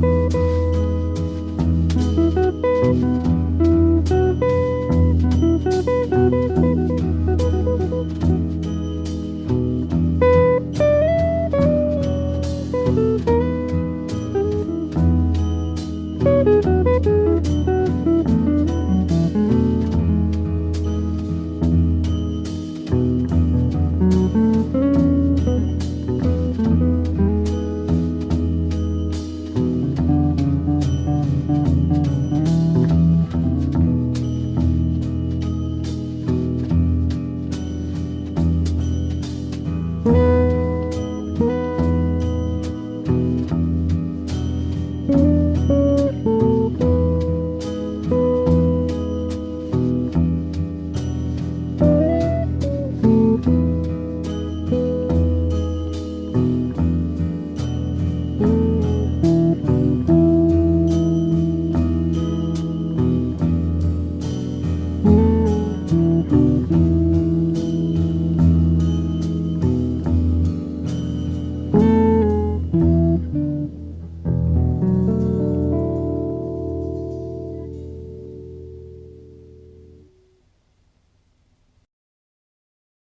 Música